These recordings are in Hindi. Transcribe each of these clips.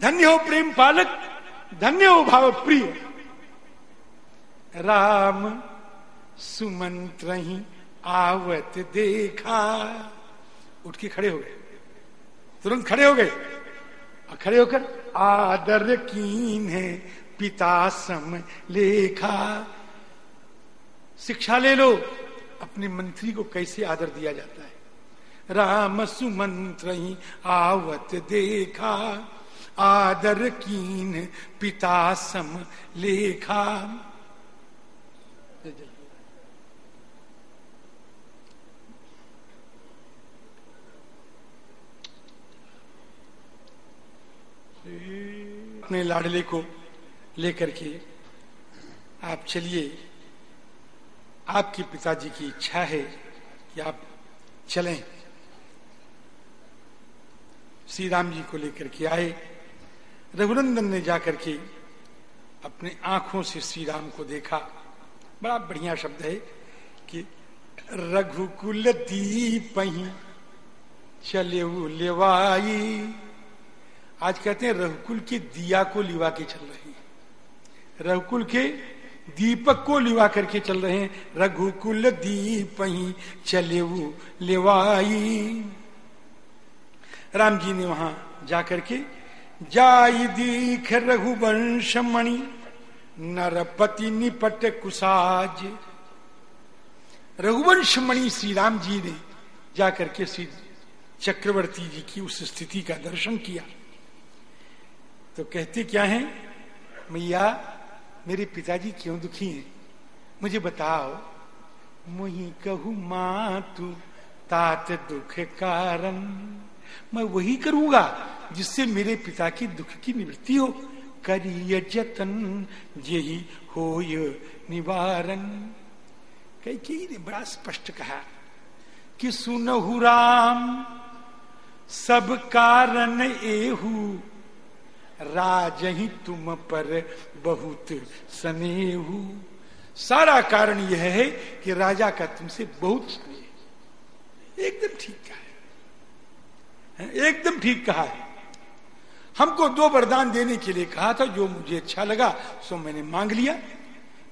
धन्य हो प्रेम पालक, धन्य हो भाव प्रिय। राम सुमंत्र ही आवत देखा। उठ के खड़े हो गए। तुरंत खड़े हो गए। खड़े होकर आदर कीन है पिता सम लेखा। शिक्षा ले लो, अपने मंत्री को कैसे आदर दिया जाता है? राम सुमंत्र ही आवत देखा। आदर कीन पिता सम लेखा। अपने लाडले को लेकर के आप चलिए। आपके पिताजी की इच्छा है कि आप चलें। श्री राम जी को लेकर के आए। रघुनंदन ने जाकर के अपने आँखों से श्री राम को देखा। बड़ा बढ़िया शब्द है कि रघुकुल दीप चले लेवाई आज कहते हैं रघुकुल के दिया को लिवा के चल रहे हैं। रघुकुल के दीपक को लिवा करके चल रहे हैं। रघुकुल दीप ही चले लेवाई राम जी ने वहाँ जाकर के जाई दीख रघुवंश मणि नरपति निपट कुसाज। रघुवंश मणि श्री राम जी ने जाकर के श्री चक्रवर्ती जी की उस स्थिति का दर्शन किया। तो कहते क्या है? मैया, मेरे पिताजी क्यों दुखी हैं? मुझे बताओ। मुही कहू माँ, तू तात दुख कारण। मैं वही करूँगा जिससे मेरे पिता की दुख की निवृत्ति हो। करिय जतन यही हो निवारण। कई ने बड़ा स्पष्ट कहा कि सुनहु राम, सब कारण एहू राज ही तुम पर बहुत स्नेहू। सारा कारण यह है कि राजा का तुमसे बहुत स्नेह। एकदम ठीक। कहा एकदम ठीक कहा है। हमको दो वरदान देने के लिए कहा था, जो मुझे अच्छा लगा, सो मैंने मांग लिया।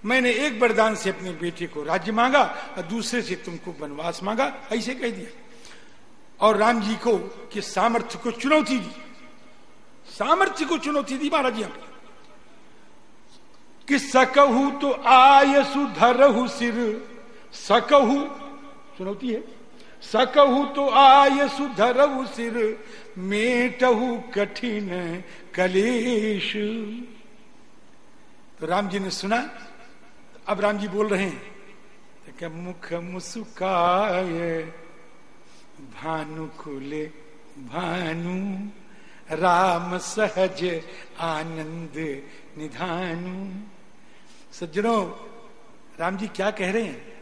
मैंने एक वरदान से अपने बेटे को राज्य मांगा और दूसरे से तुमको वनवास मांगा, ऐसे कह दिया। और राम जी को कि सामर्थ्य को चुनौती दी। सामर्थ्य को चुनौती दी महाराज जी कि सकहू तो आय सुधरहु सिर। सकहू, चुनौती है। सकहू तो आय सुधरहु सिर, मेटहु कठिन कलेश। तो राम जी ने सुना, अब राम जी बोल रहे हैं तो क्या मुख मुसुकाय भानु खुले भानु, राम सहज आनंद निधानु। सज्जनों, राम जी क्या कह रहे हैं?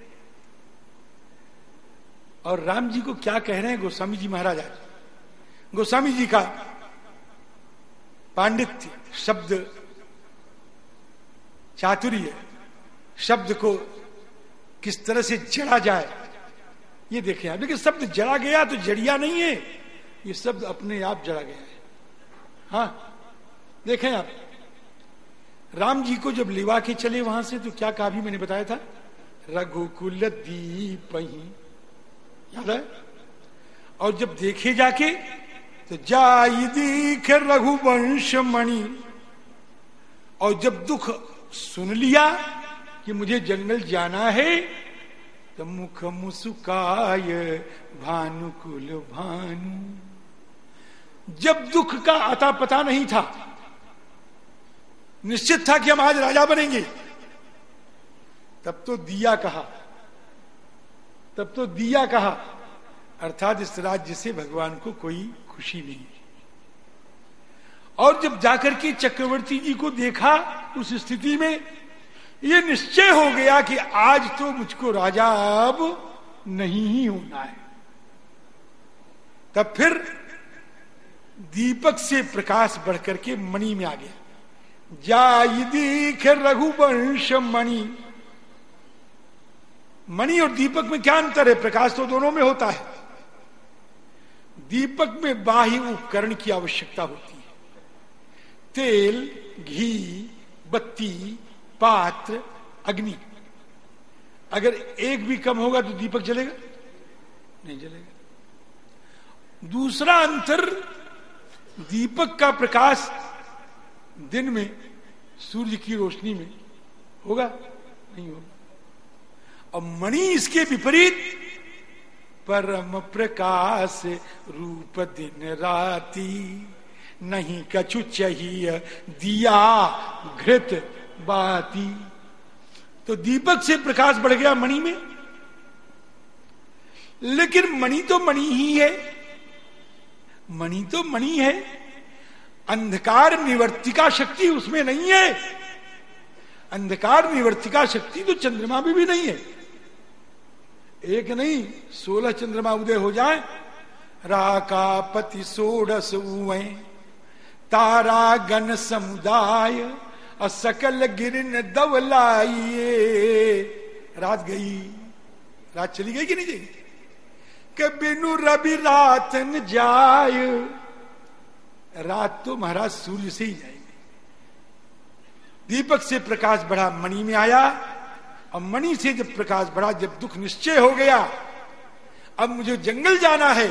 और राम जी को क्या कह रहे हैं गोस्वामी जी महाराज आज? गोस्वामी जी का पांडित्य शब्द चातुर्य शब्द को किस तरह से जड़ा जाए, ये देखें आप। लेकिन शब्द जड़ा गया तो जड़िया नहीं है, ये शब्द अपने आप जड़ा गया है। हाँ देखें आप, राम जी को जब लिवा के चले वहाँ से तो क्या कहा भी मैंने बताया था? रघुकुल दीप ही है। और जब देखे जाके तो जाई दीख रघुवंश मणि। और जब दुख सुन लिया कि मुझे जंगल जाना है तो मुख मुसुकाय भानुकुल भानु। जब दुख का आता पता नहीं था, निश्चित था कि हम आज राजा बनेंगे। तब तो दिया कहा तब तो दिया कहा। अर्थात इस राज्य से भगवान को कोई खुशी नहीं। और जब जाकर के चक्रवर्ती जी को देखा उस स्थिति में यह निश्चय हो गया कि आज तो मुझको राजा अब नहीं ही होना है। तब फिर दीपक से प्रकाश बढ़कर के मणि में आ गया। जा दीख रघुवंश मणि। मणि और दीपक में क्या अंतर है? प्रकाश तो दोनों में होता है। दीपक में बाह्य उपकरण की आवश्यकता होती है। तेल, घी, बत्ती, पात्र, अग्नि। अगर एक भी कम होगा तो दीपक जलेगा? नहीं जलेगा। दूसरा अंतर, दीपक का प्रकाश दिन में, सूर्य की रोशनी में होगा? नहीं होगा। और मणि इसके विपरीत। परम प्रकाश रूप दिन राती नहीं कछु चाहिए, दिया घृत बाती। तो दीपक से प्रकाश बढ़ गया मणि में। लेकिन मणि तो मणि ही है। मणि तो मणि है। अंधकार निवर्तिका शक्ति उसमें नहीं है। अंधकार निवर्तिका शक्ति तो चंद्रमा में भी नहीं है। एक नहीं, सोलह चंद्रमा उदय हो जाए। राका पति सोडस तारा गण समुदाय और सकल गिरन दवलाइए रात गई। रात चली गई कि नहीं गई? के बिनु रवि रात न जाय रात तो महाराज सूर्य से ही जाएगी। दीपक से प्रकाश बढ़ा मणि में आया। और मणि से जब प्रकाश बढ़ा, जब दुख निश्चय हो गया, अब मुझे जंगल जाना है,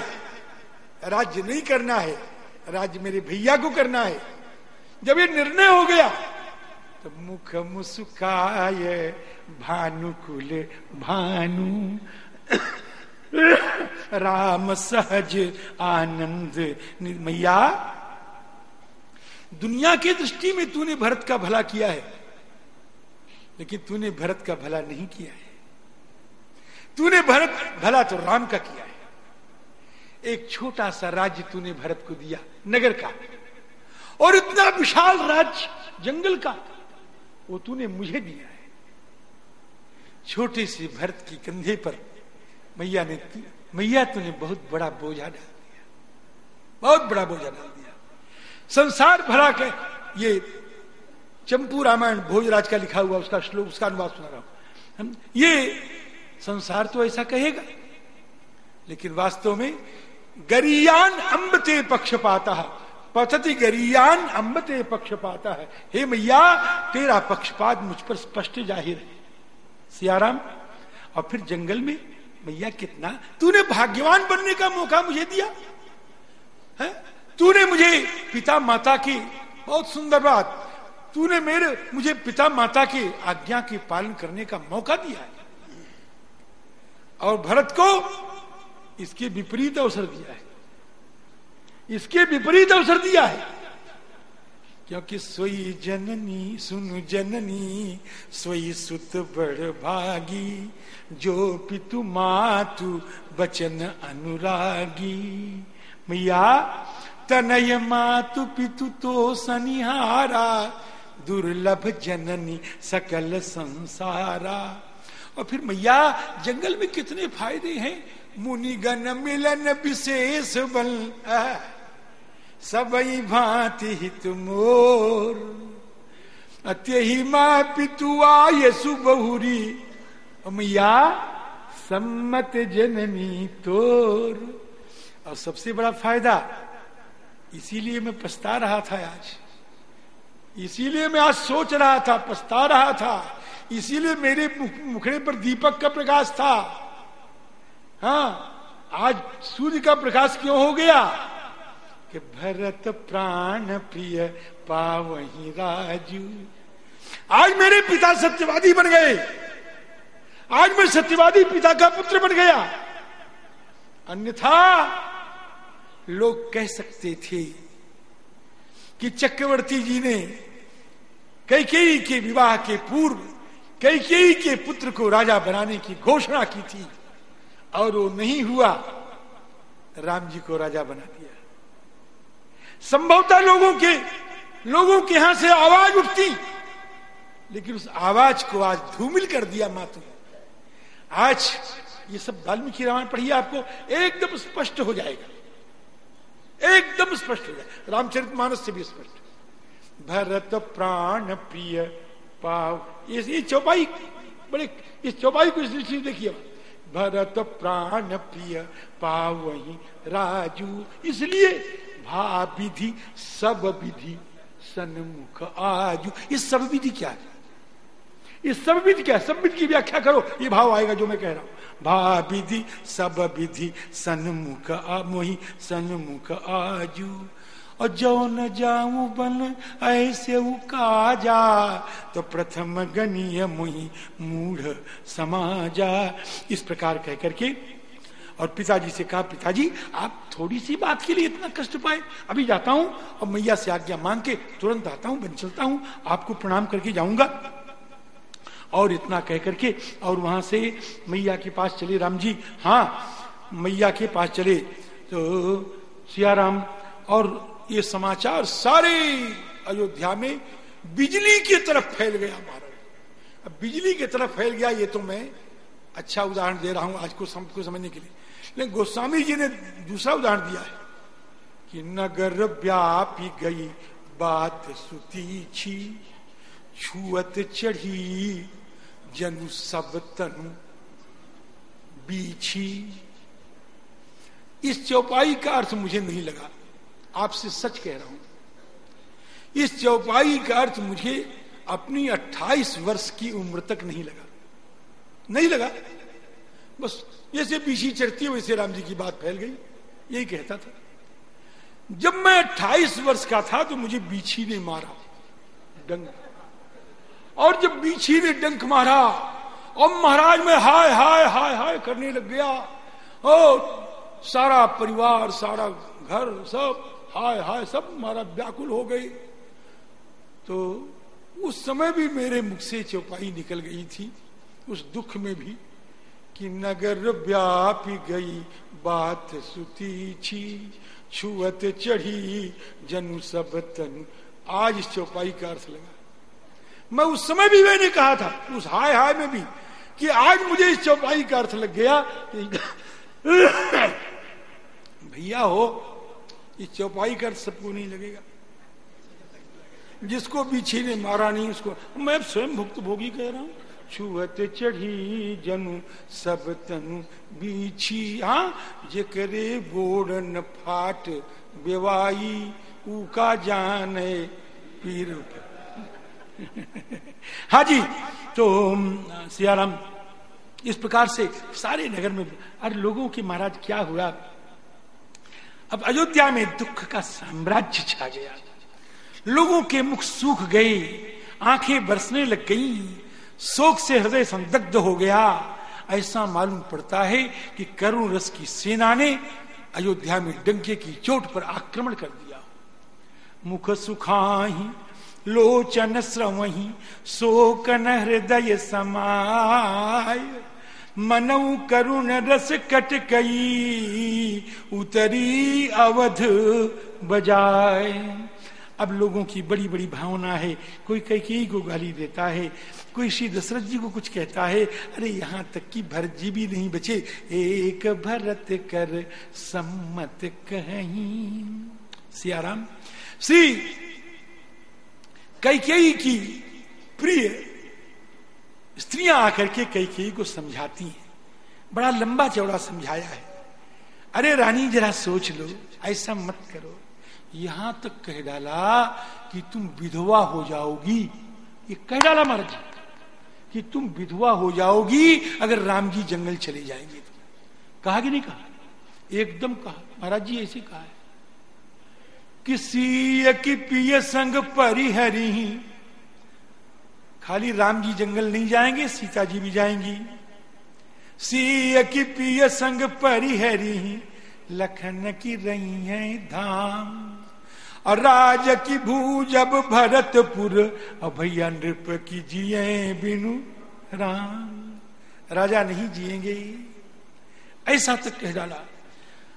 राज्य नहीं करना है, राज्य मेरे भैया को करना है। जब ये निर्णय हो गया तो मुख मुस्काय भानुकुल भानु, राम सहज आनंद मैया, दुनिया की दृष्टि में तूने भरत का भला किया है। लेकिन तूने भरत का भला नहीं किया है। तूने भरत, भला तो राम का किया है। एक छोटा सा राज्य तूने भरत को दिया, नगर का। और इतना विशाल राज्य, जंगल का, वो तूने मुझे दिया है। छोटे से भरत की कंधे पर मैया ने मैया तूने बहुत बड़ा बोझा डाल दिया। बहुत बड़ा बोझा डाल दिया। संसार भरा के ये चंपू रामायण भोजराज का लिखा हुआ उसका श्लोक, उसका अनुवाद सुना रहा हूँ। ये संसार तो ऐसा कहेगा, लेकिन वास्तव में गरियान अम्बते पक्षपाता पथति गरियान अम्बते पक्षपाता है। हे मैया, तेरा पक्षपात मुझ पर स्पष्ट ज़ाहिर है। सियाराम, और फिर जंगल में, मैया, कितना? तूने भाग्यवान बनने का मौका मुझे दिया। है? तूने मुझे पिता माता की बहुत सुंदर बात तूने मेरे, मुझे पिता माता की आज्ञा के पालन करने का मौका दिया है। और भरत को इसके विपरीत अवसर दिया है। इसके विपरीत अवसर दिया है। क्योंकि सोई जननी, सुन जननी, सोई सुत बड़ भागी, जो पितु मातु बचन अनुरागी। मैया, तनय मातु पितु तो सनिहारा दुर्लभ जननी सकल संसारा। और फिर मैया, जंगल में कितने फ़ायदे हैं? मुनिगण मिलन विशेष बल। सबई भांति हित मोर। अत्यही माँ पितु आयसु बहुरी मैया, सम्मत जननी तोर। और सबसे बड़ा फ़ायदा, इसीलिए मैं पछता रहा था आज। इसीलिए मैं आज सोच रहा था, पछता रहा था। इसीलिए मेरे मुखड़े पर दीपक का प्रकाश था। हाँ आज सूर्य का प्रकाश क्यों हो गया? कि भरत प्राण प्रिय पावही राजू। आज मेरे पिता सत्यवादी बन गए। आज मैं सत्यवादी पिता का पुत्र बन गया। अन्यथा लोग कह सकते थे कि चक्रवर्ती जी ने कैकेयी के विवाह के पूर्व कैकेयी के पुत्र को राजा बनाने की घोषणा की थी और वो नहीं हुआ राम जी को राजा बना दिया। संभवतः लोगों के लोगों के यहाँ से आवाज़ उठती, लेकिन उस आवाज़ को आज धूमिल कर दिया मातु। आज ये सब वाल्मीकि रामायण पढ़िए आपको एकदम स्पष्ट हो जाएगा। एकदम स्पष्ट हो जाएगा। रामचरित मानस से भी स्पष्ट। भरत प्राण प्रिय पाव। इस, चौपाई बड़े इस चौपाई को इसलिए देखिए। भरत प्राण प्रिय पावही राजू। इसलिए भा विधि सब विधि सन्मुख आजू। इस सब विधि क्या है? ये सब विधि क्या है? सब विधि की व्याख्या करो ये भाव आएगा जो मैं कह रहा हूँ। भा विधि सब विधि सन्मुख मोही सन्मुख आजू। और जो न जाऊ बन, ऐसे जा तो प्रथम गणीय मुही मूढ़ समाजा। इस प्रकार कह करके, और पिताजी से कहा, पिताजी, आप थोड़ी सी बात के लिए इतना कष्ट पाए। अभी जाता हूँ और मैया से आज्ञा मांग के तुरंत आता हूँ, बन चलता हूँ। आपको प्रणाम करके जाऊँगा। और इतना कह करके, और वहाँ से मैया के पास चले। राम जी हाँ मैया के पास चले। तो सियाराम और ये समाचार सारे अयोध्या में बिजली की तरफ़ फैल गया महाराज अब बिजली की तरफ़ फैल गया, ये तो मैं अच्छा उदाहरण दे रहा हूँ आज को सबको समझने के लिए। लेकिन गोस्वामी जी ने दूसरा उदाहरण दिया है कि नगर व्यापी गई, बात सुती छी, छुअत चढ़ी, जनु सब तनु बीछी। इस चौपाई का अर्थ मुझे नहीं लगा। आपसे सच कह रहा हूँ। इस चौपाई का अर्थ मुझे अपनी 28 वर्ष की उम्र तक नहीं लगा। नहीं लगा। बस जैसे पीछी चढ़ती वैसे राम जी की बात फैल गई। यही कहता था। जब मैं 28 वर्ष का था तो मुझे बीछी ने मारा डंक। और जब बीछी ने डंक मारा, और महाराज में हाय हाय हाय हाय करने लग गया, और सारा परिवार, सारा घर सब हाय हाय, सब मारा व्याकुल हो गई। तो उस समय भी मेरे मुख से चौपाई निकल गई थी, उस दुख में भी, कि नगर व्यापी गई, बात सुती छी, छुअत चढ़ी, जनु सब तनु। आज इस चौपाई का अर्थ लगा। मैं उस समय भी मैंने कहा था, उस हाय हाय में भी, कि आज मुझे इस चौपाई का अर्थ लग गया भैया हो ये चौपाई कर सबको नहीं लगेगा। जिसको बीछी ने मारा नहीं, उसको, मैं स्वयं भुक्त भोगी कह रहा हूँ। छुअत चढ़ी जनु, सब तनु बीछी। हाँ जे करे फाट बेवाई उका जान है पीर हाँ जी तो सियाराम, इस प्रकार से सारे नगर में, अरे लोगों के महाराज, क्या हुआ? अब अयोध्या में दुख का साम्राज्य छा गया। लोगों के मुख सूख गए, आँखें बरसने लग गई, शोक से हृदय संदग्ध हो गया। ऐसा मालूम पड़ता है कि करुण रस की सेना ने अयोध्या में डंके की चोट पर आक्रमण कर दिया। मुख सुखाही, लोचन श्रवही शोक हृदय समाय। मनऊ करुण रस कट गई उतरी अवध बजाए अब लोगों की बड़ी बड़ी भावना है, कोई कई कई को गाली देता है, कोई श्री दशरथ जी को कुछ कहता है, अरे यहाँ तक कि भरत जी भी नहीं बचे, एक भरत कर सम्मत कहीं। सियाराम, श्री कई की प्रिय स्त्रियाँ आकर के कई कई को समझाती हैं। बड़ा लंबा चौड़ा समझाया है। अरे रानी, जरा सोच लो, ऐसा मत करो। यहाँ तक कह डाला कि तुम विधवा हो जाओगी। ये कह डाला महाराज कि तुम विधवा हो जाओगी अगर राम जी जंगल चले जाएँगे तो। कहा कि नहीं कहा? एकदम कहा। महाराज जी, ऐसे कहा है। किसी की पिय संग परिहरी खाली राम जी जंगल नहीं जाएँगे, सीता जी भी जाएँगी। सी की पिय संग परिहरी, लखन की रही है धाम। और राज की भू जब भरतपुर अभैया नृप की जिये बिनु राम। राजा नहीं जिएँगे। ऐसा तक कह डाला।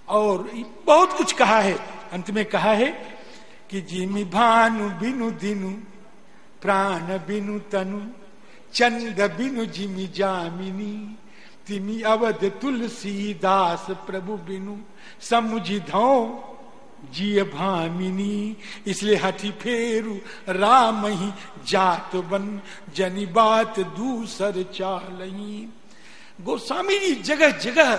और बहुत कुछ कहा है। अंत में कहा है कि जिमी भानु बिनु दिनु प्राण बिनु तनु, चंद बिनु जिमि जामिनी, तिमि अवध तुलसी दास प्रभु बिनु, समुझी धो भामिनी, इसलिए हठी फेरु राम ही जात बन, जनी बात दूसर चालही। गोस्वामी जी, जगह जगह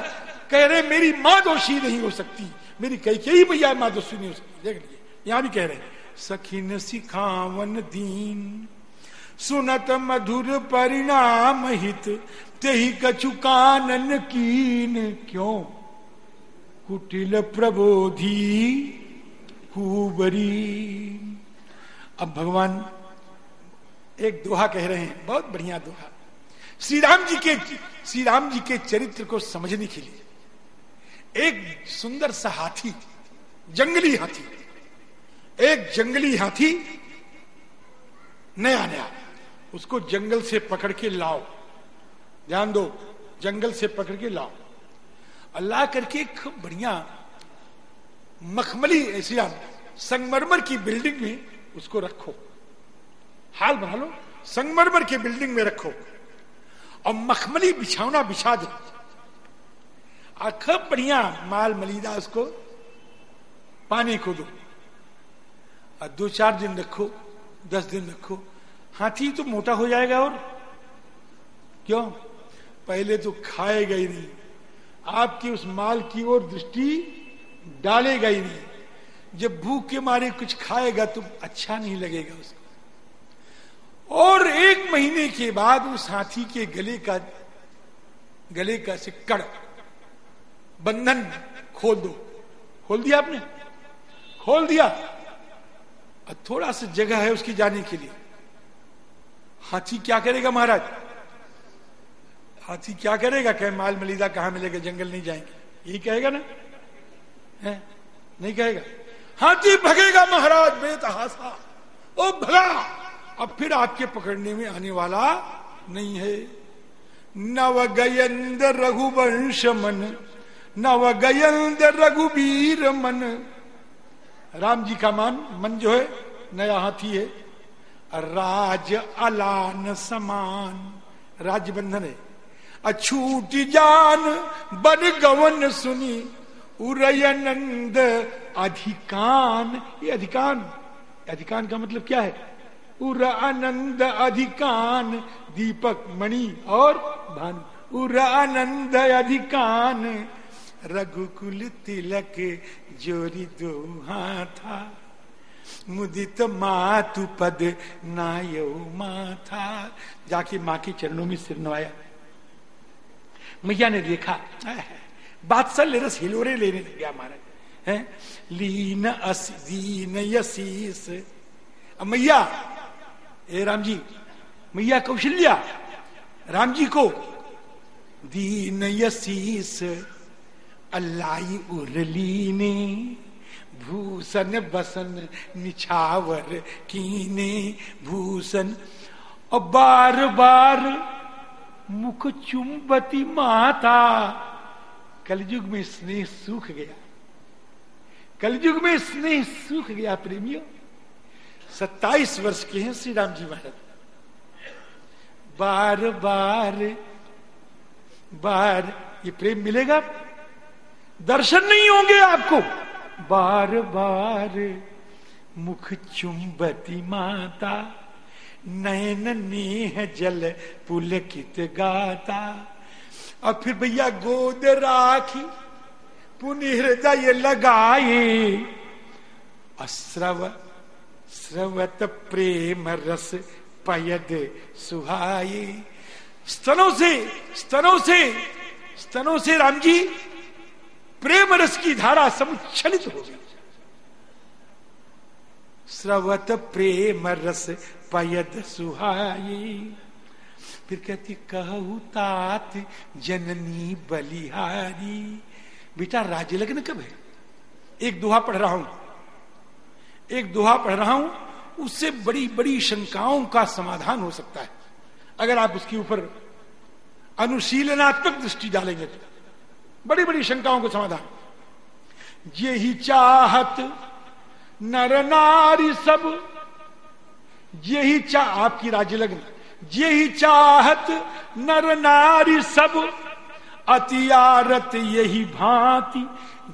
कह रहे मेरी माँ दोषी नहीं हो सकती, मेरी कई कई भैया माँ दोषी नहीं हो सकती। देख लीजिए, यहाँ भी कह रहे सखिन सिखावन दीन। सुनत मधुर परिणाम हित, तेहि कछु कानन कीन क्यों? कुटिल प्रबोधी कुबरी। अब भगवान एक दोहा कह रहे हैं, बहुत बढ़िया दोहा। श्री राम जी के श्री राम जी के चरित्र को समझने के लिए एक सुंदर सा हाथी, जंगली हाथी एक जंगली हाथी नया नया उसको जंगल से पकड़ के लाओ। ध्यान दो, जंगल से पकड़ के लाओ। अल्लाह करके एक बढ़िया मखमली ऐसी संगमरमर की बिल्डिंग में उसको रखो। हाल बना लो संगमरमर की बिल्डिंग में रखो। और मखमली बिछावना बिछा दो। खूब बढ़िया माल मलीदा उसको पानी को दो। और दो चार दिन रखो, दस दिन रखो। हाथी तो मोटा हो जाएगा और? क्यों? पहले तो खाएगा ही नहीं। आपकी उस माल की ओर दृष्टि डालेगा ही नहीं। जब भूख के मारे कुछ खाएगा तो अच्छा नहीं लगेगा उसको। और एक महीने के बाद उस हाथी के गले का गले का सिक्कड़ बंधन खोल दो। खोल दिया आपने? खोल दिया? थोड़ा सा जगह है उसकी जाने के लिए। हाथी क्या करेगा महाराज? हाथी क्या करेगा? कहे, माल मलिदा कहा मिलेगा? जंगल नहीं जाएँगे। यही कहेगा ना? है? नहीं कहेगा? हाथी भगेगा महाराज बेतहासा ओ भगा अब फिर आपके पकड़ने में आने वाला नहीं है। नव गयंद रघुवंश मन नव गयंद रघुवीर मन। राम जी का मान, मन जो है, नया हाथी है। राज अलान समान राज्य बंधन है। अछूट जान बन गवन सुनी उरयनंद अधिकान। ये अधिकान अधिकान का मतलब क्या है? उर आनंद अधिकान, दीपक, मणि और भानु। उर आनंद अधिकान, रघुकुल तिलक जोरी दो था मुदित मातु पद नायो माथा। जाके माँ के चरणों में सिर नवाया। मैया ने देखा बादशाह रस हिलोरे लेने लग गया महाराज। है? लीन अस दीन यशीस मैया, ए राम जी मैया कौशल्या राम जी को दीन यशीस अल्लाई उरली ने भूषण बसन निछावर कीने भूषण और बार बार मुख चुंबती माता। कलयुग में स्नेह सूख गया। कलयुग में स्नेह सूख गया, प्रेमियों। सत्ताईस वर्ष के हैं श्री राम जी महाराज। बार बार बार, ये प्रेम मिलेगा दर्शन नहीं होंगे आपको। बार बार मुख चुंबती माता, नयन नेह जल पुलकित गाता। और फिर भैया गोद राखी पुनः हृदय लगाए। अश्रव, श्रवत प्रेम रस पयद सुहाये स्तनों से स्तनों से स्तनों से राम जी। प्रेम रस की धारा समुच्छलित हो गई। स्रवत प्रेम रस पयद सुहाई। फिर कहती, कहू तात जननी बलिहारी। बेटा राज्य लग्न कब है? एक दोहा पढ़ रहा हूँ। एक दोहा पढ़ रहा हूँ, उससे बड़ी बड़ी शंकाओं का समाधान हो सकता है। अगर आप उसके ऊपर अनुशीलनात्मक दृष्टि डालेंगे तो। बड़ी बड़ी शंकाओं को समाधान। ये ही चाहत, नर नारी सब ये ही चाह आपकी राज्य लग्न। ये ही चाहत, नर नारी सब अतियारत यही भांति,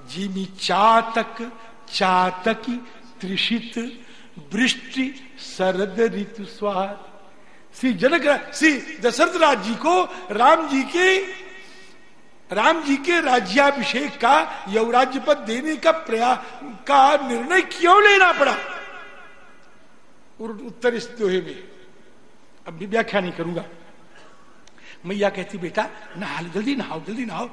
जिमी चातक, चातकी, त्रिषित, वृष्टि, शरद ऋतु स्वाद श्री जनक श्री दशरथ राज जी को राम जी के राम जी के राज्याभिषेक का यवराज्य पद देने का प्रयास का निर्णय क्यों लेना पड़ा? उत्तर इस दोहे में। अब भी व्याख्या नहीं करूँगा। मैया कहती, बेटा नहा जल्दी नहाओ जल्दी नहाओ।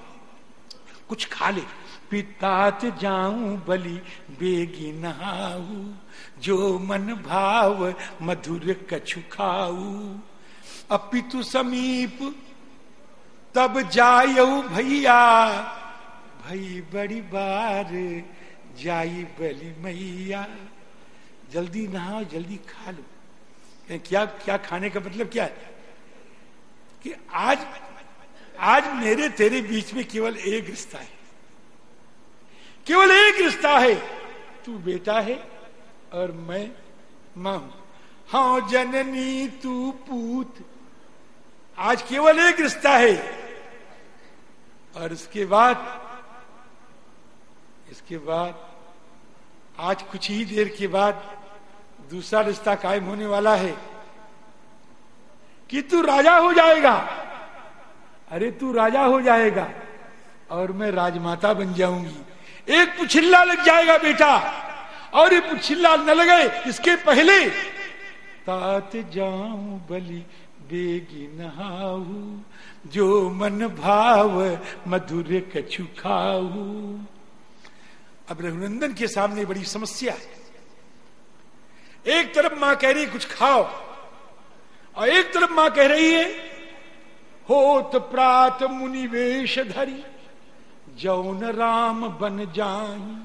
कुछ खा ले। पितात जाऊँ बलि, बेगी नहाऊ। जो मन भाव, मधुर कछु खाऊ। अपितु समीप तब जायऊ भैया। भई, बड़ी बार जाई बली मैया। जल्दी नहाओ, जल्दी खा लो। क्या क्या खाने का मतलब क्या है? कि आज आज मेरे तेरे बीच में केवल एक रिश्ता है। केवल एक रिश्ता है। तू बेटा है और मैं माँ हूँ। हाँ जननी, तू पूत। आज केवल एक रिश्ता है। और इसके बाद इसके बाद, आज कुछ ही देर के बाद दूसरा रिश्ता कायम होने वाला है कि तू राजा हो जाएगा। अरे तू राजा हो जाएगा और मैं राजमाता बन जाऊँगी। एक पुछिल्ला लग जाएगा बेटा, और ये पुछिल्ला न लगे इसके पहले। तात जाऊँ बलि बेगी नहाऊ जो मन भाव मधुर कछु खाऊ। अब रघुनंदन के सामने बड़ी समस्या है। एक तरफ़ माँ कह रही कुछ खाओ। और एक तरफ़ माँ कह रही है, होत प्रात मुनिवेश धरी, जौन राम बन जाई।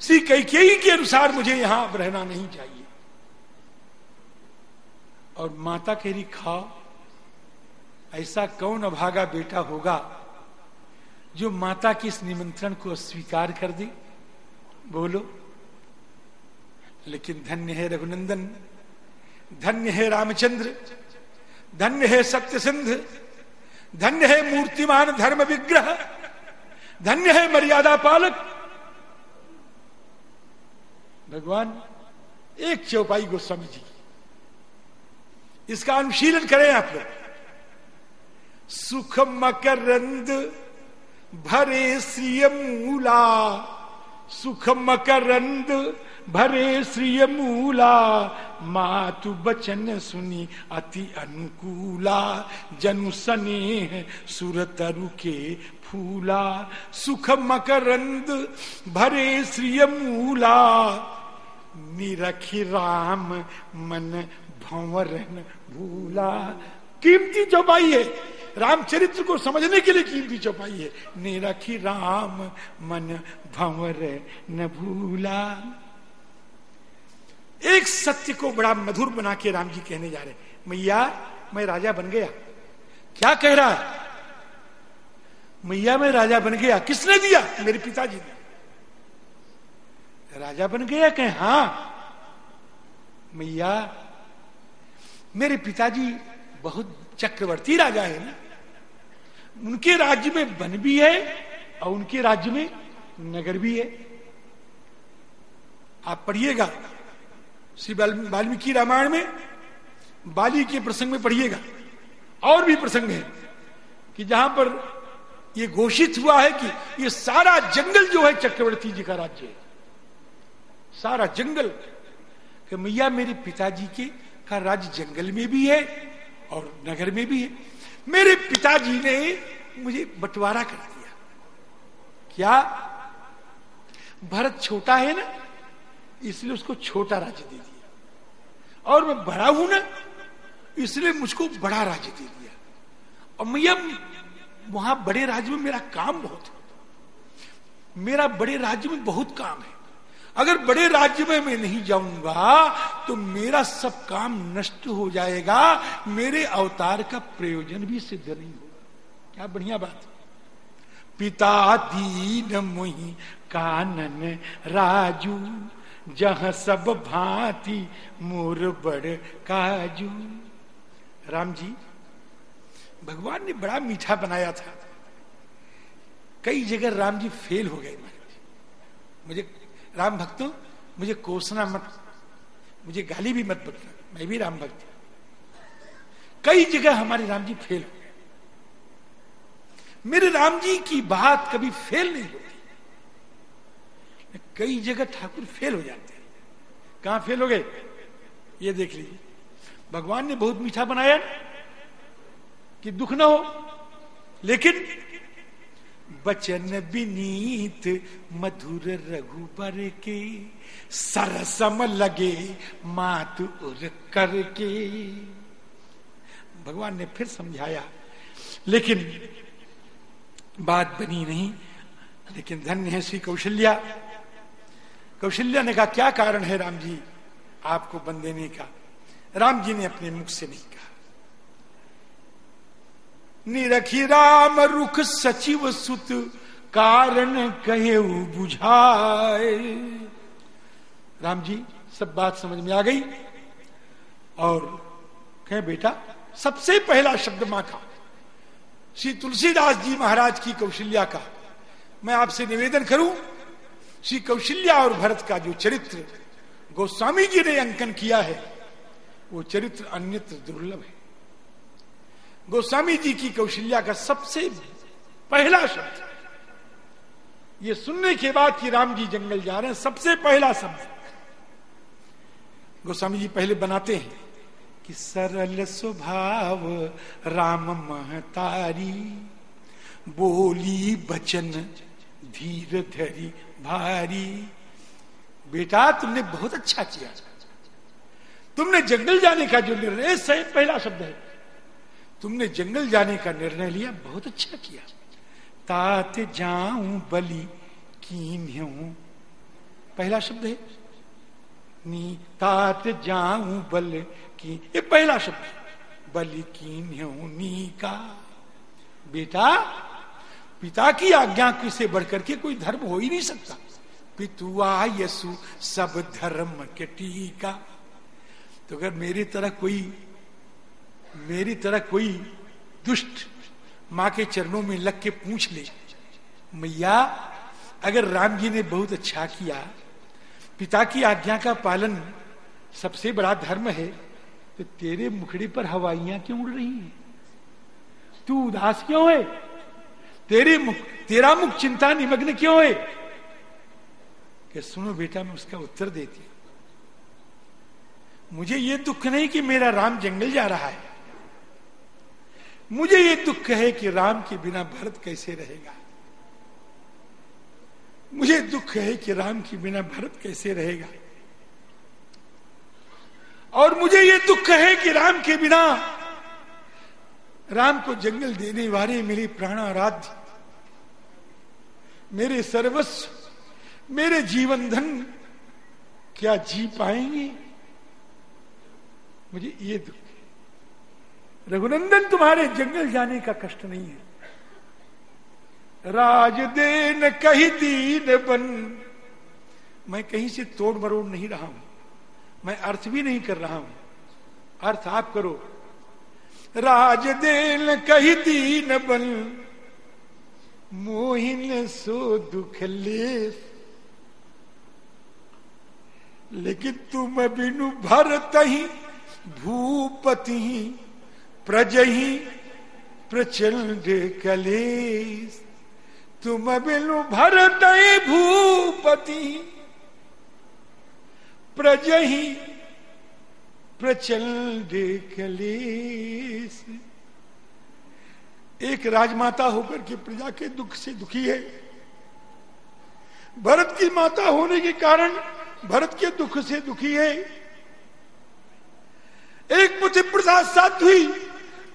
श्री कैकेयी के अनुसार मुझे यहाँ रहना नहीं चाहिए। और माता कह रही, खाओ। ऐसा कौन अभागा बेटा होगा जो माता के इस निमंत्रण को स्वीकार कर दे? बोलो। लेकिन धन्य है रघुनंदन, धन्य है रामचंद्र, धन्य है सत्य सिंध धन्य है मूर्तिमान धर्म विग्रह, धन्य है मर्यादा पालक। भगवान, एक चौपाई गोस्वामी जी, इसका अनुशीलन करें आप लोग। सुख मकरंद, भरे श्रिय मूला। सुख मकरंद, भरे श्रिय मूला। मातु बचन सुनी अति अनुकूला। जनु स्नेह सुरतरु के फूला। सुख मकरंद, भरे श्रिय मूला। निरखी राम मन भंवरन भूला। कीमती चौपाई है रामचरित्र को समझने के लिए कीमती चौपाई है। निरखी राम मन भंवर, न भूला। एक सत्य को बड़ा मधुर बना के राम जी कहने जा रहे मैया, मैं राजा बन गया। क्या कह रहा है? मैया, मैं राजा बन गया। किसने दिया? मेरे पिताजी ने। राजा बन गया? कहे हाँ। मैया, मेरे पिताजी बहुत चक्रवर्ती राजा है ना। उनके राज्य में वन भी है और उनके राज्य में नगर भी है। आप पढ़िएगा श्री वाल्मीकि रामायण में, बाली के प्रसंग में पढ़िएगा। और भी प्रसंग है कि जहाँ पर यह घोषित हुआ है कि ये सारा जंगल जो है चक्रवर्ती जी का राज्य है। सारा जंगल मैया मेरे पिताजी के का राज्य जंगल में भी है और नगर में भी है। मेरे पिताजी ने मुझे बंटवारा कर दिया। क्या? भरत छोटा है ना, इसलिए उसको छोटा राज्य दे दिया। और मैं बड़ा हूँ ना, इसलिए मुझको बड़ा राज्य दे दिया। और मैया, वहाँ बड़े राज्य में मेरा काम बहुत है। मेरा बड़े राज्य में बहुत काम है। अगर बड़े राज्य में मैं नहीं जाऊँगा तो मेरा सब काम नष्ट हो जाएगा। मेरे अवतार का प्रयोजन भी सिद्ध नहीं होगा। क्या बढ़िया बात। पिता दीन मोही कानन राजू, जहाँ सब भांति मोर बड़ काजू। राम जी, भगवान ने बड़ा मीठा बनाया था। कई जगह राम जी फेल हो गए। मुझे राम भक्तों मुझे कोसना मत, मुझे गाली भी मत बकना मैं भी राम भक्त कई जगह हमारे राम जी फेल हो मेरे राम जी की बात कभी फेल नहीं होती। कई जगह ठाकुर फेल हो जाते हैं। कहाँ फेल हो गए? ये देख लीजिए। भगवान ने बहुत मीठा बनाया कि दुख ना हो, लेकिन बचन विनीत मधुर रघुबर के, सरसम लगे मात उर करके। भगवान ने फिर समझाया, लेकिन बात बनी नहीं, लेकिन धन्य है श्री कौशल्या। कौशल्या ने कहा, क्या कारण है राम जी आपको बन देने का? राम जी ने अपने मुख से नहीं कहा। निरखी राम रुख सचिव सुत, कारण कहे बुझाए। राम जी सब बात समझ में आ गई? और कहे, बेटा, सबसे पहला शब्द माँ का श्री तुलसीदास जी महाराज की कौशल्या का। मैं आपसे निवेदन करूँ, श्री कौशल्या और भरत का जो चरित्र गोस्वामी जी ने अंकन किया है, वो चरित्र अन्यत्र दुर्लभ है। गोस्वामी जी की कौशल्या का सबसे पहला शब्द। ये सुनने के बाद कि राम जी जंगल जा रहे हैं, सबसे पहला शब्द। गोस्वामी जी पहले बनाते हैं कि सरल स्वभाव, राम महतारी, बोली बचन, धीर धरी भारी। बेटा, तुमने बहुत अच्छा किया। तुमने जंगल जाने का जो निर्णय पहला शब्द है तुमने जंगल जाने का निर्णय लिया, बहुत अच्छा किया। तात जाऊँ, बलि हूँ पहला शब्द है, नी, तात जाऊँ, बल की, ये पहला शब्द बलि कीन हूँ नी का। बेटा, पिता की आज्ञा से बढ़कर के कोई धर्म हो ही नहीं सकता। पितुआ यसु सब धर्म के टीका। तो अगर मेरी तरह कोई मेरी तरह कोई दुष्ट माँ के चरणों में लग के पूछ ले, मैया, अगर राम जी ने बहुत अच्छा किया, पिता की आज्ञा का पालन सबसे बड़ा धर्म है तो तेरे मुखड़े पर हवाइयाँ क्यों उड़ रही हैं? तू उदास क्यों है? तेरे मुख, तेरा मुख चिंता निमग्न क्यों है? कि सुनो बेटा, मैं उसका उत्तर देती मुझे ये दुख नहीं कि मेरा राम जंगल जा रहा है। मुझे ये दुख है कि राम के बिना भरत कैसे रहेगा? मुझे दुख है कि राम के बिना भरत कैसे रहेगा? और मुझे ये दुख है कि राम के बिना राम को जंगल देने वाले मेरे प्राणाराध्य, मेरे सर्वस्व, मेरे जीवन धन क्या जी पाएँगे? मुझे ये दुख रघुनंदन, तुम्हारे जंगल जाने का कष्ट नहीं है। राज देन कही दीन बन। मैं कहीं से तोड़ मरोड़ नहीं रहा हूँ। मैं अर्थ भी नहीं कर रहा हूँ। अर्थ आप करो। राज देन कही दीन बन। मोहिन सो दुख ले। लेकिन तुम बिनु भरत ही भूपति। प्रजही प्रचंड कलेश। तुम बिनु भरत भूपति। प्रजही प्रचंड कलेश। एक राजमाता होकर के प्रजा के दुख से दुखी है। भरत की माता होने के कारण भरत के दुख से दुखी है। एक मुझे साथ हुई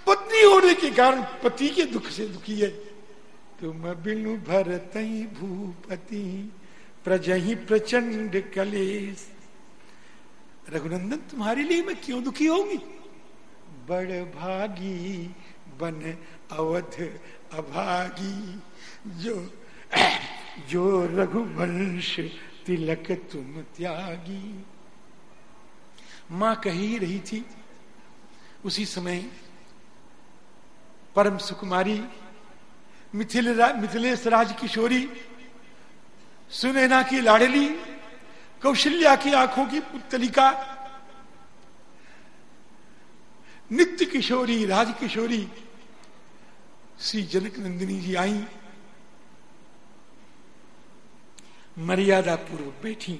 पत्नी होने के कारण पति के दुख से दुखी है। तुम बिनु भरत भूपति, प्रजही प्रचंड कलेश। रघुनंदन, तुम्हारे लिए मैं क्यों दुखी होगी बड़ भागी बन अवध अभागी। जो जो रघुवंश तिलक तुम त्यागी। माँ कही रही थी, उसी समय परम सुकुमारी मिथिल रा, मिथिलेश राज किशोरी सुनैना की लाडली कौशल्या की आँखों की पुतलिका नित्य किशोरी राज किशोरी श्री जनक नंदिनी जी आई। मर्यादा पूर्वक बैठी।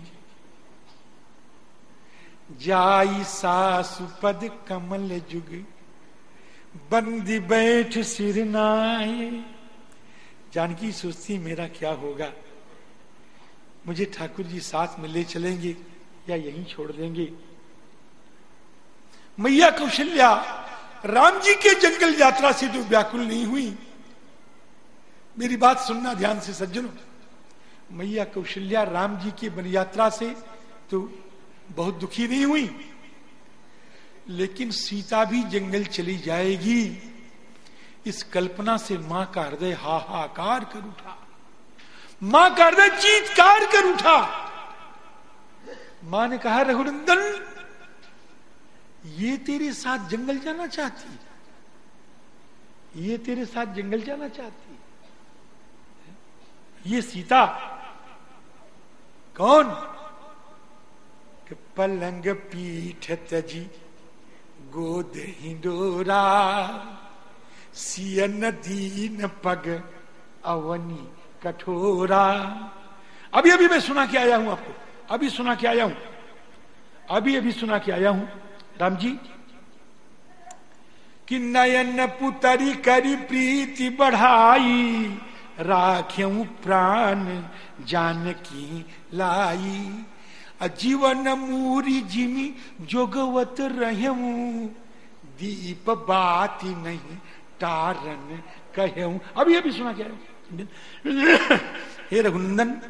जाई सासुपद कमल जुग बंदी बैठ सिर नाए जानकी सोचती मेरा क्या होगा? मुझे ठाकुर जी साथ में ले चलेंगे या यहीं छोड़ देंगे? मैया कौशल्या, राम जी के जंगल यात्रा से तो व्याकुल नहीं हुई। मेरी बात सुनना ध्यान से सज्जनों, मैया कौशल्या राम जी की वन यात्रा से तो बहुत दुखी नहीं हुई। लेकिन सीता भी जंगल चली जाएगी। इस कल्पना से माँ का हृदय हाहाकार कर उठा। माँ का हृदय चीतकार कर उठा। माँ ने कहा, रघुनंदन, ये तेरे साथ जंगल जाना चाहती ये तेरे साथ जंगल जाना चाहती ये सीता, कौन? पलंग पीठ तजी गोद हिंडोरा सियन दीन पग अवनी कठोरा अभी अभी मैं सुना के आया हूँ आपको। अभी सुना के आया हूँ। अभी अभी सुना के आया हूँ। राम जी कि नयन पुतरी करी प्रीति बढ़ाई राख्यू प्राण जानकी लाई। जीवन मूरी जिमी जोगवत रहू। दीप बाती नहीं, तारन कहूँ अभी अभी सुना क्या हे? रघुनंदन,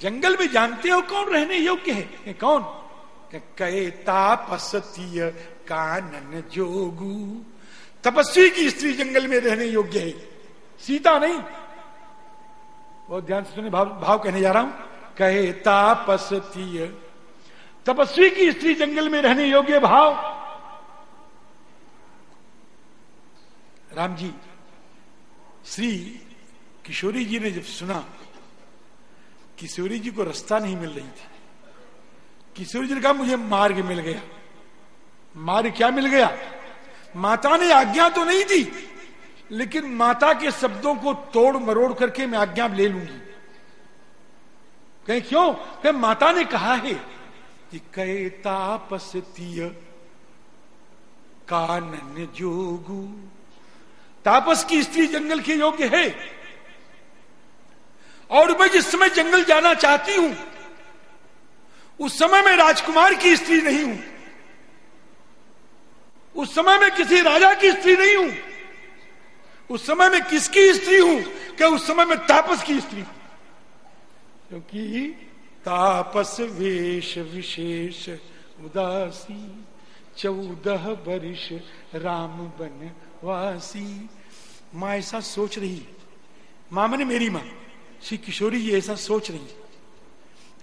जंगल में जानते हो कौन रहने योग्य है? कौन? कहे तापसतीय कानन जोगू। तपस्वी की स्त्री जंगल में रहने योग्य है। सीता नहीं? बहुत ध्यान से सुने भाव भाव कहने जा रहा हूँ। कहे तापसतीय तपस्वी की स्त्री जंगल में रहने योग्य भाव। राम जी श्री किशोरी जी ने जब सुना, किशोरी जी को रास्ता नहीं मिल रही थी। किशोरी जी ने कहा, मुझे मार्ग मिल गया। मार्ग क्या मिल गया? माता ने आज्ञा तो नहीं दी, लेकिन माता के शब्दों को तोड़ मरोड़ करके मैं आज्ञा ले लूँगी। कहीं, क्यों? कहीं, माता ने कहा है कि कै तापस्तीय कानन जोगु। तापस की स्त्री जंगल के योग्य है। और मैं जिस समय जंगल जाना चाहती हूँ, उस समय मैं राजकुमार की स्त्री नहीं हूँ। उस समय मैं किसी राजा की स्त्री नहीं हूँ। उस समय मैं किसकी स्त्री हूँ? क्या उस समय मैं तापस की स्त्री हूँ। क्योंकि तापस वेश विशेष उदासी, चौदह वर्ष राम बन वासी। माँ ऐसा सोच रही माँ मैंने मेरी माँ, श्री किशोरी जी ऐसा सोच रही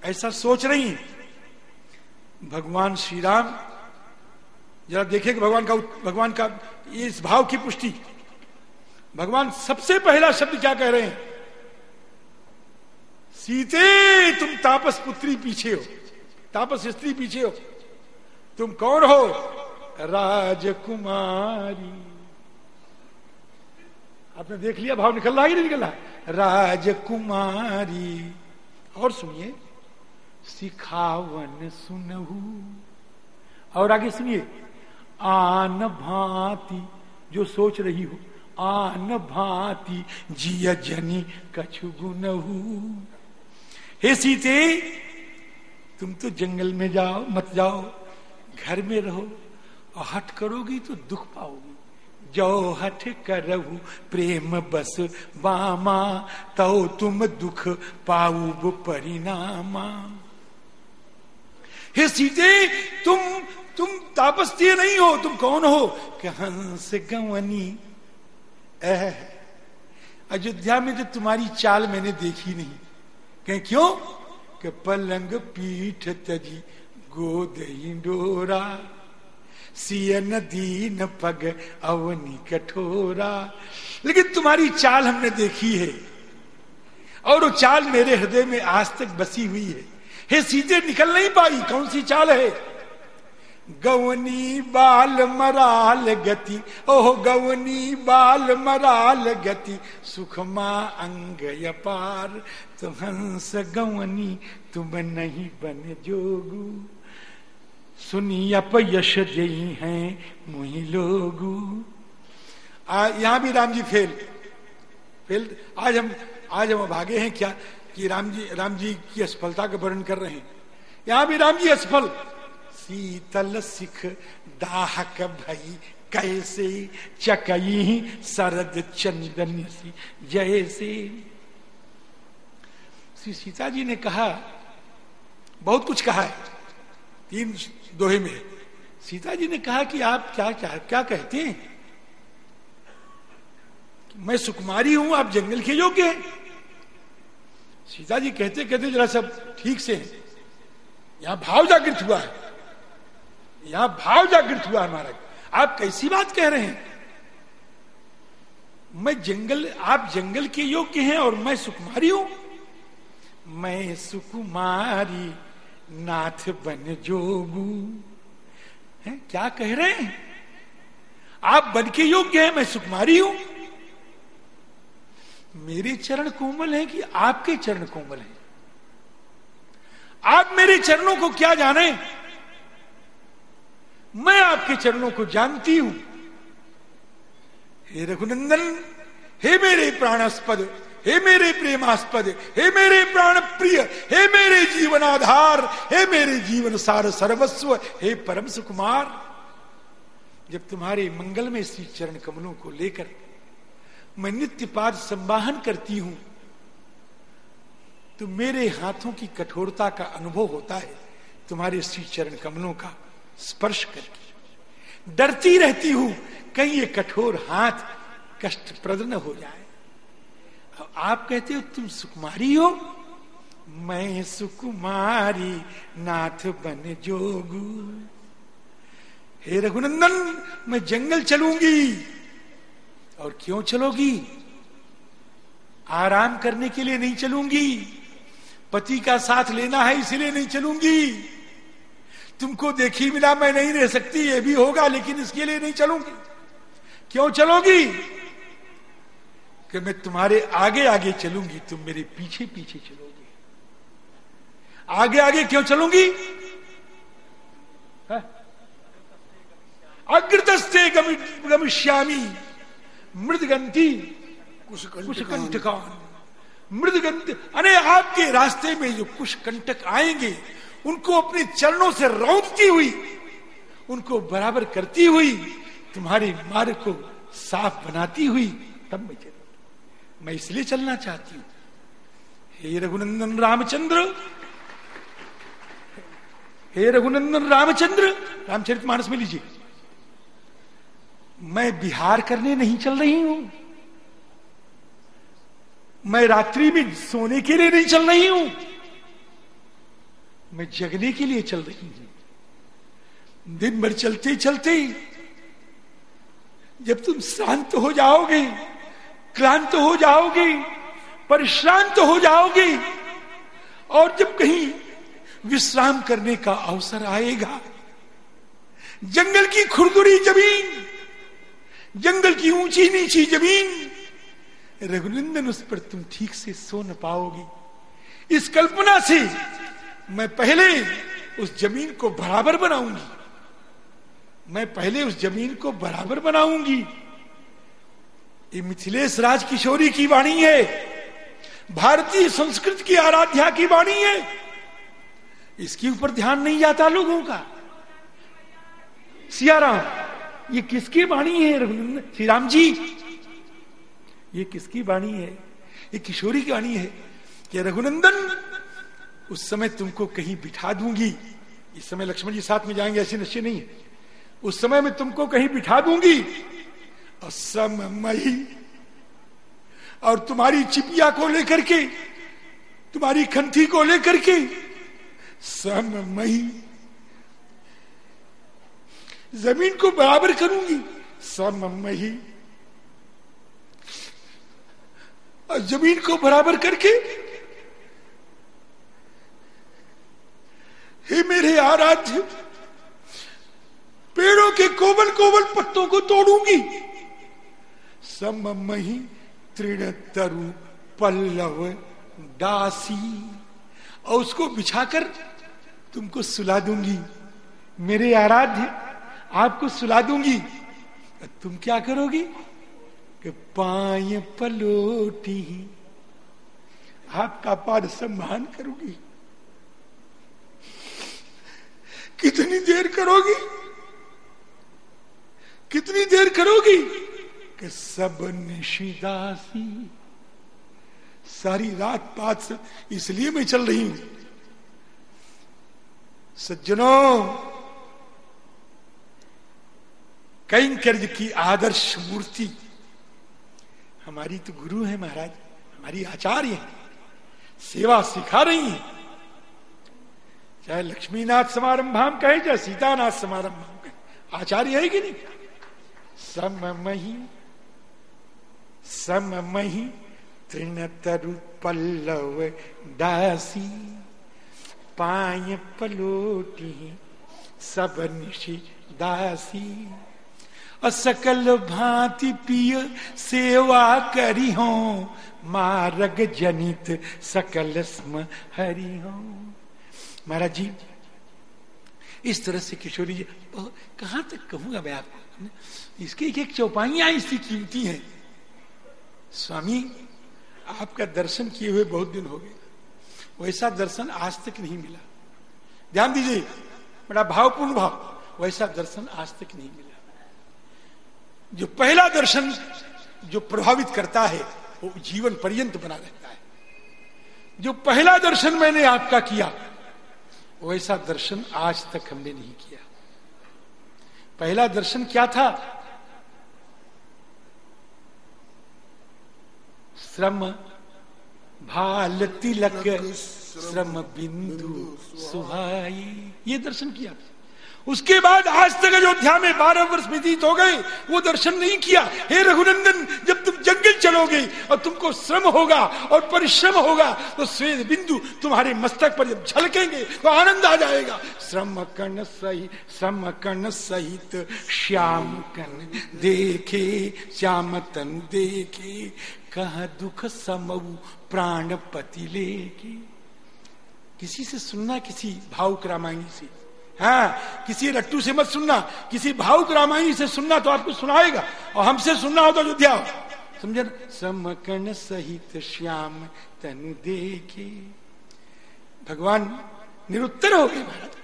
ऐसा सोच रही भगवान श्री राम जरा देखे कि भगवान का भगवान का इस भाव की पुष्टि। भगवान सबसे पहला शब्द क्या कह रहे हैं? सीते तुम तापस पुत्री पीछे हो। तापस स्त्री पीछे हो। तुम कौन हो? राजकुमारी। आपने देख लिया, भाव निकल रहा ही नहीं निकल रहा राजकुमारी। और सुनिए, सिखावन सुनहू। और आगे सुनिए, आन भांति, जो सोच रही हो, आन भांति, जिया जनी कछु गुनहू। हे सीते, तुम तो जंगल में जाओ, मत जाओ, घर में रहो, और हट करोगी तो दुख पाओगी। जो हट करहु, प्रेम बस बामा तो तुम दुख पाऊ परिणामा। हे सीते, तुम तुम तापस्ती नहीं हो, तुम कौन हो? कि हंस गवनी। अयोध्या में तो तुम्हारी चाल मैंने देखी नहीं। कहीं क्यों? कि पलंग पीठ तजी गोद डोरा सियन दीन पग अवनी कठोरा। लेकिन तुम्हारी चाल हमने देखी है, और वो चाल मेरे हृदय में आज तक बसी हुई है। हे सीधे निकल नहीं पाई, कौन सी चाल है? गवनी बाल मराल गति, ओह गवनी बाल मराल गति, सुखमा अंग अपार तो हंस गवनी, तुम नहीं बन जोगू। सुनी अपयश जई हैं मुही लोगू। यहाँ भी राम जी फेल। फेल, आज हम आज हम भागे हैं क्या कि राम जी राम जी की असफलता का वर्णन कर रहे हैं। यहाँ भी राम जी असफल। शीतल सिख दाहक भई कैसे चकई शरद चंदन सी जैसे। श्री सीता जी ने कहा, बहुत कुछ कहा है, तीन दोहे में। सीता जी ने कहा कि आप क्या क्या क्या कहते हैं? मैं सुकुमारी हूँ, आप जंगल के योग्य हैं। सीता जी कहते कहते जरा सब ठीक से, यहाँ भाव जागृत हुआ है। यहाँ भाव जागृत हुआ हमारा। आप कैसी बात कह रहे हैं? मैं जंगल, आप जंगल के योग्य हैं और मैं सुकुमारी हूँ। मैं सुकुमारी नाथ बन जोगू। है, क्या कह रहे हैं? आप बन के योग्य हैं, मैं सुकुमारी हूँ। मेरे चरण कोमल हैं कि आपके चरण कोमल हैं? आप मेरे चरणों को क्या जाने? मैं आपके चरणों को जानती हूँ। हे रघुनंदन, हे मेरे प्राणास्पद, हे मेरे प्रेमास्पद, हे मेरे प्राण प्रिय हे मेरे जीवन आधार हे मेरे जीवन सार सर्वस्व, हे परम सुकुमार, जब तुम्हारे मंगल में श्री चरण कमलों को लेकर मैं नित्य पाद संवाहन करती हूँ तो मेरे हाथों की कठोरता का अनुभव होता है तुम्हारे श्री चरण कमलों का। स्पर्श करके। डरती रहती हूँ, कहीं ये कठोर हाथ कष्टप्रद न हो जाए। आप कहते हो, तुम सुकुमारी हो? मैं सुकुमारी, नाथ बन जोगू। हे रघुनंदन, मैं जंगल चलूँगी। और क्यों चलोगी? आराम करने के लिए नहीं चलूँगी। पति का साथ लेना है, इसलिए नहीं चलूँगी। तुमको देखी मिला मैं नहीं रह सकती, ये भी होगा, लेकिन इसके लिए नहीं चलूँगी। क्यों चलोगी? कि मैं तुम्हारे आगे आगे चलूँगी, तुम मेरे पीछे पीछे चलोगे। आगे आगे क्यों चलूँगी? अग्रतस्ते गमिष्यामी मृदगंती कुशकंटकान। मृदगंत अरे आपके रास्ते में जो कुश कंटक आएँगे उनको अपने चरणों से रौंदती हुई, उनको बराबर करती हुई, तुम्हारे मार्ग को साफ़ बनाती हुई, तब मैं चलू। मैं इसलिए चलना चाहती हूँ। हे रघुनंदन रामचंद्र! हे रघुनंदन रामचंद्र! रामचरित मानस में लीजिए। मैं बिहार करने नहीं चल रही हूँ। मैं रात्रि में सोने के लिए नहीं चल रही हूँ। मैं जगने के लिए चल रही हूँ। दिन भर चलते चलते जब तुम शांत हो जाओगे, क्लांत हो जाओगे, परिश्रांत हो जाओगे, और जब कहीं विश्राम करने का अवसर आएगा, जंगल की खुरदुरी ज़मीन, जंगल की ऊँची नीची ज़मीन, रघुनंदन उस पर तुम ठीक से सो न पाओगी। इस कल्पना से मैं पहले उस ज़मीन को बराबर बनाऊँगी। मैं पहले उस ज़मीन को बराबर बनाऊँगी। ये मिथिलेश राज किशोरी की वाणी है। भारतीय संस्कृत की आराध्या की वाणी है। इसके ऊपर ध्यान नहीं जाता लोगों का। सियाराम, ये किसकी वाणी है रघुनंदन श्री राम जी, ये किसकी वाणी है? ये किशोरी की वाणी है। कि रघुनंदन उस समय तुमको कहीं बिठा दूँगी। इस समय लक्ष्मण जी साथ में जाएँगे, ऐसे निश्चय नहीं है। उस समय मैं तुमको कहीं बिठा दूँगी। असमयी और तुम्हारी चिपिया को लेकर के, तुम्हारी खंथी को लेकर के, सममयी। ज़मीन को बराबर करूँगी, सममयी। और ज़मीन को बराबर करके हे मेरे आराध्य, पेड़ों के कोवल कोवल पत्तों को तोड़ूँगी। सममही तृण तरु पल्लव दासी, और उसको बिछाकर तुमको सुला दूँगी। मेरे आराध्य, आपको सुला दूँगी। तुम क्या करोगी? कि पाए पलोटी आपका पाद सम्मान करूँगी। कितनी देर करोगी? कितनी देर करोगी कि सब निशिदासी सारी रात पात इसलिए मैं चल रही हूँ। सज्जनों कर्ज की आदर्श मूर्ति, हमारी तो गुरु है महाराज, हमारी आचार्य है, सेवा सिखा रही है। चाहे लक्ष्मीनाथ समारंभ हम कहे, चाहे सीतानाथ समारंभ हम कहे। आचार्य है कि नहीं? सममही सममही तृण तरु पल्लव दासी, पाय पलोटी, सब निशी दासी। असकल भांति पिय सेवा करी हो मारग जनित सकल स्म हरि हो महाराज जी, इस तरह से किशोरी जी कहाँ तक कहूँगा मैं आपको? इसकी एक एक चौपाइयाँ इसकी कीमती हैं। स्वामी, आपका दर्शन किए हुए बहुत दिन हो गए। वैसा दर्शन आज तक नहीं मिला। ध्यान दीजिए, बड़ा भावपूर्ण भाव। वैसा दर्शन आज तक नहीं मिला। जो पहला दर्शन जो प्रभावित करता है, वो जीवन पर्यंत बना रहता है। जो पहला दर्शन मैंने आपका किया वैसा दर्शन आज तक हमने नहीं किया। पहला दर्शन क्या था? श्रम भाल तिलक श्रम बिंदु सुहाई ये दर्शन किया था। उसके बाद आज तक अयोध्या में बारह वर्ष व्यतीत हो गए वो दर्शन नहीं किया। हे रघुनंदन जब तुम और तुमको श्रम होगा और परिश्रम होगा तो श्वेत बिंदु तुम्हारे मस्तक पर जब झलकेंगे तो आनंद आ जाएगा। श्रम कर्ण सही श्रम कर्ण सहित, श्याम कर्ण देखे, श्याम तन देखे, कहा दुख समऊ प्राणपति लेके। किसी से सुनना, किसी भावुक रामायणी से। हाँ किसी रट्टू से मत सुनना, किसी भावुक रामायणी से सुनना तो आपको सुनाएगा, और हमसे सुनना हो तो अयोध्या हो समझे समकर्ण सहित श्याम तन देखे। भगवान निरुत्तर हो गए महाराज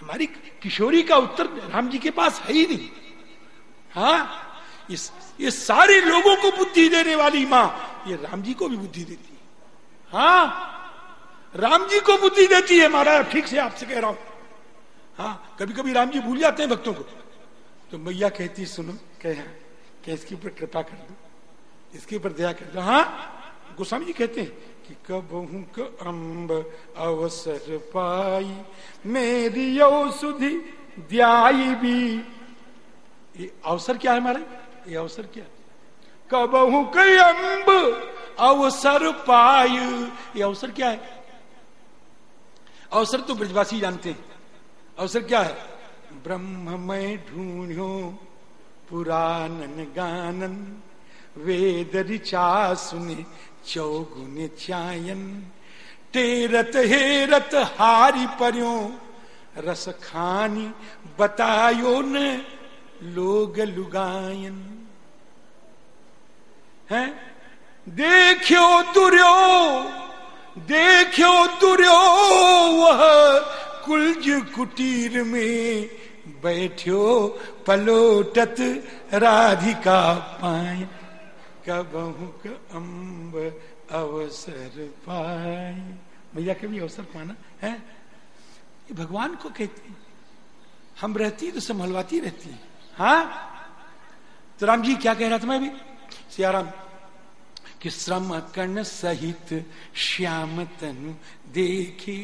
हमारी किशोरी का उत्तर राम जी के पास है ही नहीं। हाँ? ये सारे लोगों को बुद्धि देने वाली माँ, ये राम जी को भी बुद्धि देती है। हाँ? राम जी को बुद्धि देती है महाराज ठीक से आपसे कह रहा हूँ। हाँ? कभी कभी राम जी भूल जाते हैं भक्तों को। तो मैया कहती सुनो कह इसके ऊपर कृपा कर दो। इसके ऊपर दया कर हाँ? गोस्वामी जी कहते हैं कि कब हूँ अम्ब अवसर पाई, मेरी सुधी द्याई भी। ये अवसर क्या है हमारे ये अवसर क्या? कब हूँ अम्ब अवसर पाई। ये अवसर क्या है? अवसर तो ब्रजवासी जानते हैं। अवसर क्या है? ब्रह्म में ढूंढो पुरानन गानन। वेद रिचा सुने चौगुन चायन टेरत हेरत हारी पर्यो रस खानी बतायो न लोग लुगायन। है? देखो तुर्यो देखो तुर्यो वह कुलज कुटीर में बैठो पलोटत राधिका पाए कबहू अम्ब अवसर पाए। भैया कभी अवसर पाना, है? ये भगवान को कहते हैं, हम रहती तो संभलवाती रहती है। हाँ? तो राम जी क्या कह रहा था मैं भी? सियाराम, कि श्रम कर्ण सहित श्याम तनु देखे,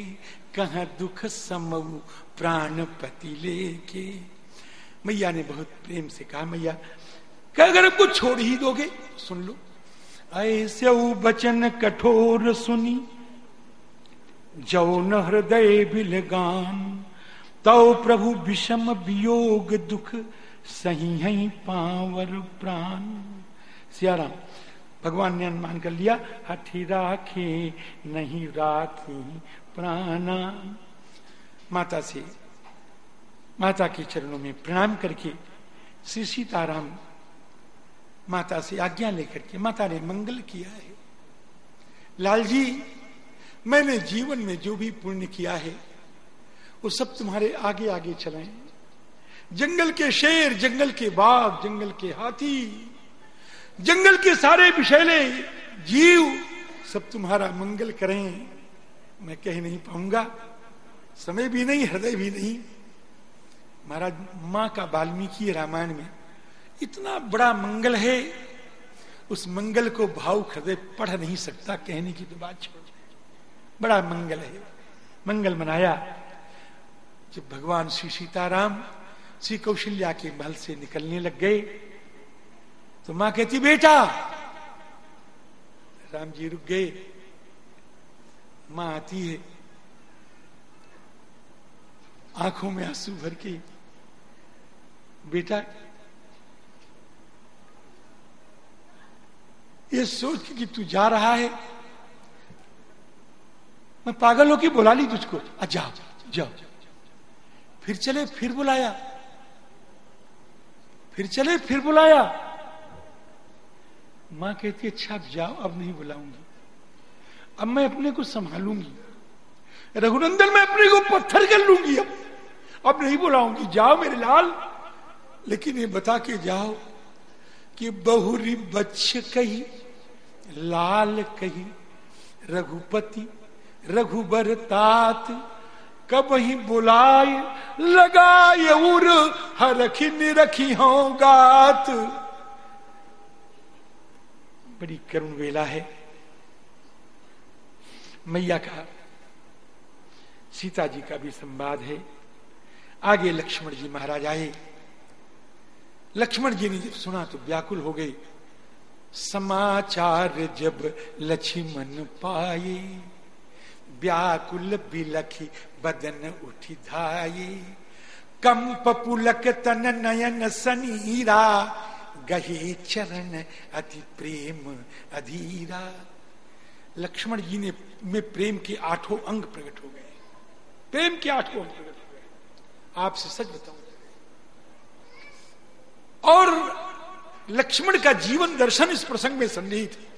कहा दुख समऊ प्राणपति लेके मैया ने बहुत प्रेम से कहा, मैया क्या अगर आपको छोड़ ही दोगे? सुन लो। ऐसे बचन कठोर सुनी जौन हृदय बिलगान तव प्रभु विषम वियोग दुख सही है पावर प्राण। सियाराम, भगवान ने अनुमान कर लिया, हठी राखे नहीं राखी प्राणा। माता से, माता के चरणों में प्रणाम करके श्री सीताराम माता से आज्ञा लेकर के, माता ने मंगल किया है। लाल जी, मैंने जीवन में जो भी पुण्य किया है, वो सब तुम्हारे आगे आगे चलाए। जंगल के शेर, जंगल के बाघ, जंगल के हाथी, जंगल के सारे विषैले जीव, सब तुम्हारा मंगल करें। मैं कह नहीं पाऊँगा। समय भी नहीं, हृदय भी नहीं। महाराज, माँ का वाल्मीकि रामायण में इतना बड़ा मंगल है, उस मंगल को भाव हृदय पढ़ नहीं सकता, कहने की तो बात छोड़ बड़ा मंगल है। मंगल मनाया। जब भगवान श्री सीताराम श्री कौशल्या के महल से निकलने लग गए तो माँ कहती, बेटा! राम जी रुक गए। माँ आती है। आँखों में आँसू भर के, बेटा ये सोच के कि तू जा रहा है। मैं पागल होकर बुला ली तुझको। जाओ जाओ। फिर चले, फिर बुलाया। फिर चले, फिर बुलाया। माँ कहती अच्छा जाओ, अब नहीं बुलाऊँगी। अब मैं अपने को संभालूँगी। रघुनंदन, मैं अपने को पत्थर कर लूँगी अब। अब नहीं बुलाऊँगी। जाओ मेरे लाल। लेकिन ये बता के जाओ कि बहुरी बच्चे कही लाल कही, रघुपति रघुबर तात कब ही बुलाए, लगाए उर, हरखी निरखी हो गात। बड़ी करुण वेला है। मैया का, सीता जी का भी संवाद है। आगे लक्ष्मण जी महाराज आए। लक्ष्मण जी ने जब सुना तो व्याकुल हो गए। समाचार जब लक्ष्मण पाए, व्याकुल बिलखी बदन उठी धाये कंप पुलक तन नयन सनीरा गहे चरण अति प्रेम अधीरा। लक्ष्मण जी ने में प्रेम के आठों अंग प्रकट हो गए। प्रेम के आठों अंग प्रकट हो गए। आपसे सच बताऊँ। और लक्ष्मण का जीवन दर्शन इस प्रसंग में सन्निहित है।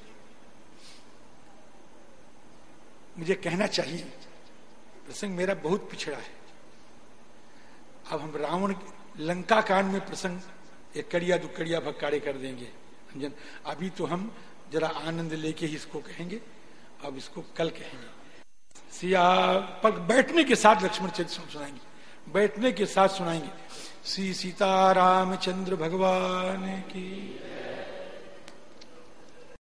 मुझे कहना चाहिए, प्रसंग मेरा बहुत पिछड़ा है। अब हम रावण लंका कांड में प्रसंग, एक कड़िया दुकड़िया भक्काड़े कर देंगे। अभी तो हम जरा आनंद लेके ही इसको कहेंगे, अब इसको कल कहेंगे। सिया, पर बैठने के साथ लक्ष्मण चरित्र सुनाएँगे। बैठने के साथ सुनाएँगे। श्री सीता रामचंद्र भगवान की।